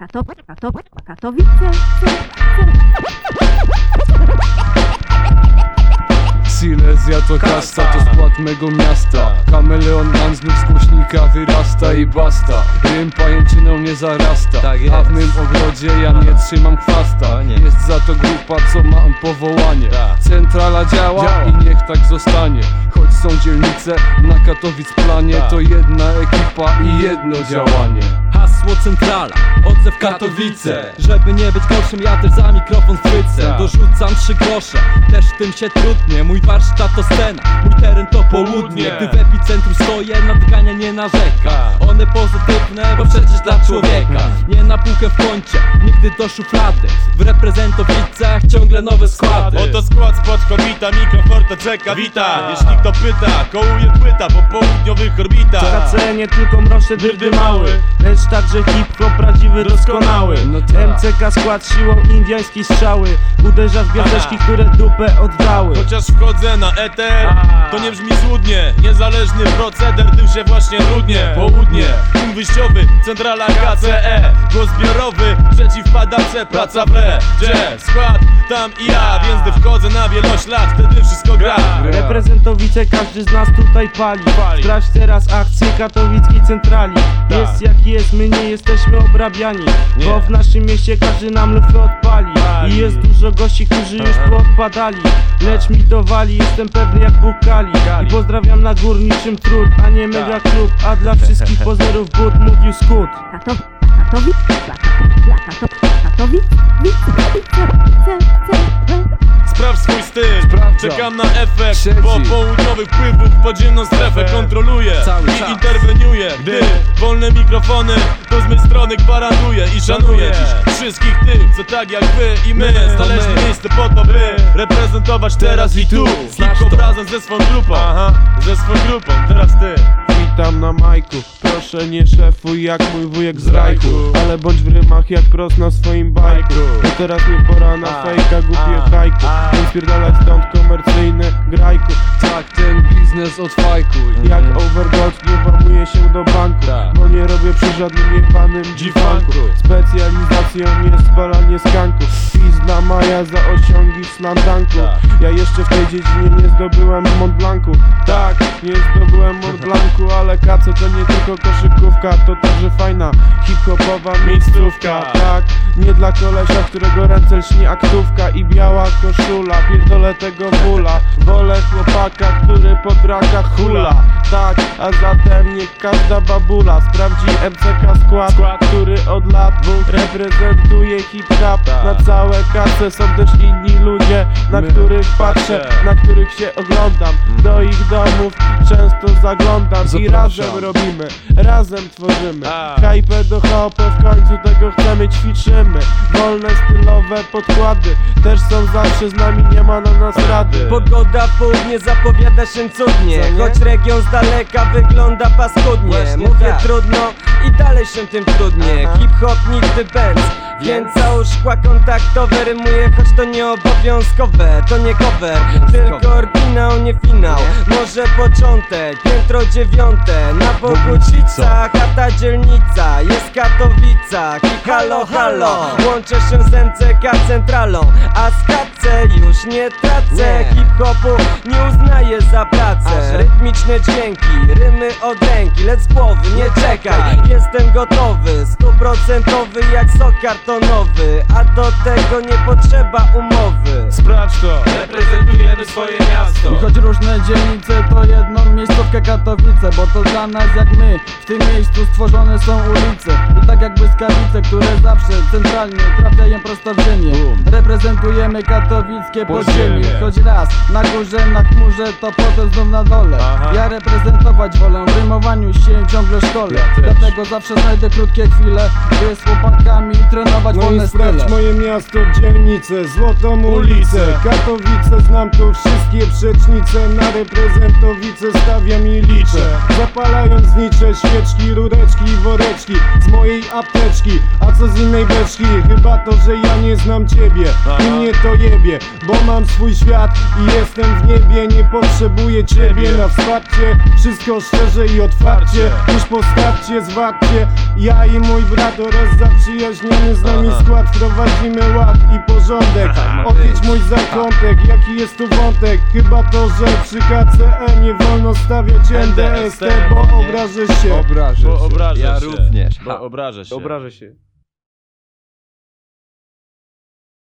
Kato, Kato, Katowice. Silesia to kasta, to skład mego miasta Kameleon man znów z głośnika wyrasta i basta Rym pajęczyną nie zarasta Tak. A w mym ogrodzie ja nie trzymam chwasta nie. Jest za to grupa co ma powołanie Tak. Centrala działa, Działa. i niech tak zostanie Choć są dzielnice na Katowic planie Tak. To jedna ekipa i jedno działanie Hasło centrala, odzew Katowice Żeby nie być gorszym, ja też za mikrofon chwycę Tak. Dorzucam trzy grosze, też w tym się trudnie Mój warsztat to scena, mój teren to południe Gdy w epicentrum stoję, nadgania nie narzeka. One pozytywne, bo przecież dla człowieka. Nie na półkę w kącie, nigdy do szuflady. W reprezentowicach ciągle nowe składy. Oto skład spod kobita, mikroforte czeka, wita. Jeśli kto pyta, kołuje płyta po południowych orbitach. KC nie tylko mroczne dyrdy mały. Lecz także hip-hop prawdziwy, doskonały. No tak. MCK skład siłą indiańskiej strzały. Uderza w gwiazdeczki, które dupę oddały Chociaż wchodzę na eter, to nie brzmi złudnie Niezależny proceder, tym się właśnie nudnie Południe, punkt wyjściowy, centrala KCE Głos zbiorowy, przeciw padacze, praca w re Gdzie skład, tam i ja Więc gdy wchodzę na wielość lat, wtedy wszystko gra Reprezentowice każdy z nas tutaj pali. Sprawdź teraz akcję katowickiej centrali Tak. Jest jak jest, my nie jesteśmy obrabiani. Bo w naszym mieście każdy nam lufę odpali Pali. I jest dużo gości, którzy już Aha. poodpadali Lecz mi to wali, jestem pewny jak Bóg Kali Kali. I pozdrawiam na górniczym trud, a nie mega klub A dla wszystkich pozerów but mówił skut. Sprawdź swój styl, Sprawdzam. czekam na efekt Siedzi. Bo południowych wpływów podziemną strefę kontroluję Cały I czas. interweniuję, gdy wolne mikrofony To z strony gwarantuję i szanuję. dziś Wszystkich tych, co tak jak wy i my to Znaleźli miejsce po to, by reprezentować teraz i tu. Znasz to. razem ze swą grupą. Aha, ze swą grupą, teraz ty. Witam na majku, proszę nie szefuj jak mój wujek z rajku. Ale bądź w rymach jak prost na swoim bajku. Bo teraz nie pora na fejka, głupie hajku a. Więc pierdalaj stąd grajku. Tak ten biznes odfajkuj Jak overgold nie włamuję się do banku. Tak. Bo nie robię przy żadnym jebanym. G-funku Specjalizacją jest spalanie skanku. Pizda Maja za osiągi w slamdanku Tak. Ja jeszcze w tej dziedzinie nie zdobyłem Mont Blancu. Tak, nie zdobyłem Mont Blancu Ale kace to nie tylko koszykówka To także fajna hip-hopowa miejscówka. Tak, nie dla kolesia, którego ręce lśni aktówka I biała koszula, pierdolę tego bóla Wolę chłopaka, który po trakach hula. Tak, a zatem niech każda babula Sprawdzi MCK skład, który od lat reprezentuje hip-hop. Tak. Na całe kasę są też inni ludzie Na których Patrzę. na których się oglądam. Do ich domów często zaglądam I razem robimy, razem tworzymy. Hype do hopę, w końcu tego chcemy, ćwiczymy. Wolne stylowe podkłady Też są zawsze z nami, nie ma na nas rady. Pogoda w południe zapowiada się cudnie? Choć region z daleka wygląda paskudnie. Mówię tak. trudno i dalej się tym trudnie. Hip-hop nigdy bez więc załóż szkła kontaktowe Rymuję, choć to nie obowiązkowe To nie cover, tylko oryginał, nie finał. Może początek, piętro dziewiąte. Na Bogucicach, a ta dzielnica Jest Katowicach i halo halo Łączę się z MCK centralą. A z KC już nie tracę. Hip-hopu nie uznaję za pracę. Rytmiczne dźwięki, rymy od ręki Lec głowy, nie czekaj. Jestem gotowy, stuprocentowy jak sok kartonowy A do tego nie potrzeba umowy Sprawdź to, reprezentujemy swoje miasto. I choć różne dzielnice to jedną miejscówkę Katowice Bo to dla nas jak my, w tym miejscu stworzone są ulice. I tak jak błyskawice, które zawsze centralnie trafiają prosto w ziemię. Reprezentujemy katowickie podziemie. Choć raz na górze, na chmurze, to potem znów na dole. Aha. Ja reprezentować wolę, w rymowaniu się ciągle szkole. Ja. Dlatego zawsze znajdę krótkie chwile By z chłopakami trenować No wolne i sprawdź style. moje miasto, dzielnicę, złotą ulicę Ulicę. Katowice, znam tu wszystkie przecznice Na reprezentowice stawiam i liczę. Zapalając znicze świeczki, rureczki i woreczki Z mojej apteczki, a co z innej beczki? Chyba to, że ja nie znam ciebie I mnie to jebie Bo mam swój świat i jestem w niebie Nie potrzebuję ciebie na wsparcie. Wszystko szczerze i otwarcie Już postawcie, zwarcie Ja i mój brat oraz zaprzyjaźniony z nami skład Wprowadzimy ład i porządek. Odwiedź mój zakątek, jaki jest tu wątek? Chyba to, że przy KCE nie wolno stawiać NDST Bo obrażę się. Obrażę Bo się. obrażę Ja się. również. Bo obrażę się. Obrażę się